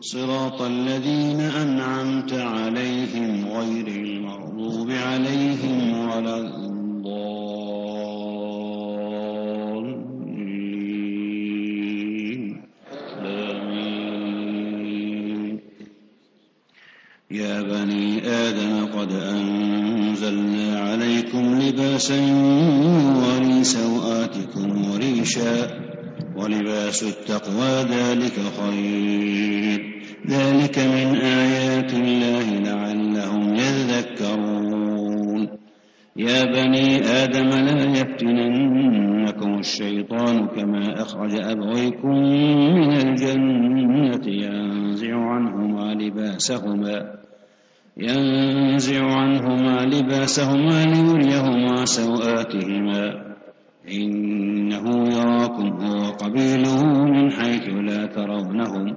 صراط الذين أنعمت عليهم غير المغضوب عليهم ولا الضالين. آمين. يا بني آدم قد أنزلنا عليكم لباسا يواري سوآتكم وريشا ولباس التقوى ذلك خير. ذلك من آيات الله لعلهم يذكرون. يا بني آدم لا يفتننكم الشيطان كما أخرج أبويكم من الجنة ينزع عنهما لباسهما ينزع عنهما لباسهما ليريهما سوآتهما. إنه يراكم هو قبيله من حيث لا ترونهم.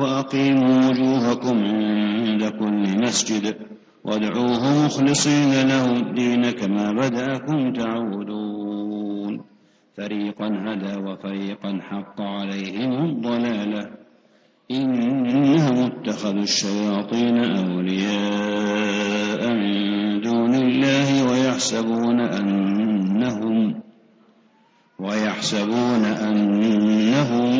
وأقيموا وجوهكم عند كل مسجد وادعوه مخلصين له الدين كما بدأكم تعودون فريقا هدى وفريقا حق عليهم الضلالة. إنهم اتخذوا الشياطين أولياء من دون الله ويحسبون أنهم ويحسبون أنهم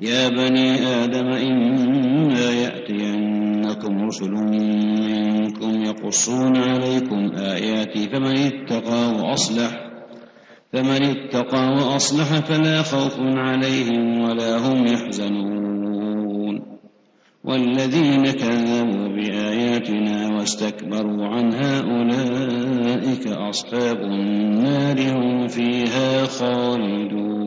يا بني آدم إما يأتينكم رسل منكم يقصون عليكم آياتي فمن اتقى وأصلح فمن اتقى وأصلح فلا خوف عليهم ولا هم يحزنون. والذين كذبوا بآياتنا واستكبروا عنها أولئك أصحاب النار هم فيها خالدون.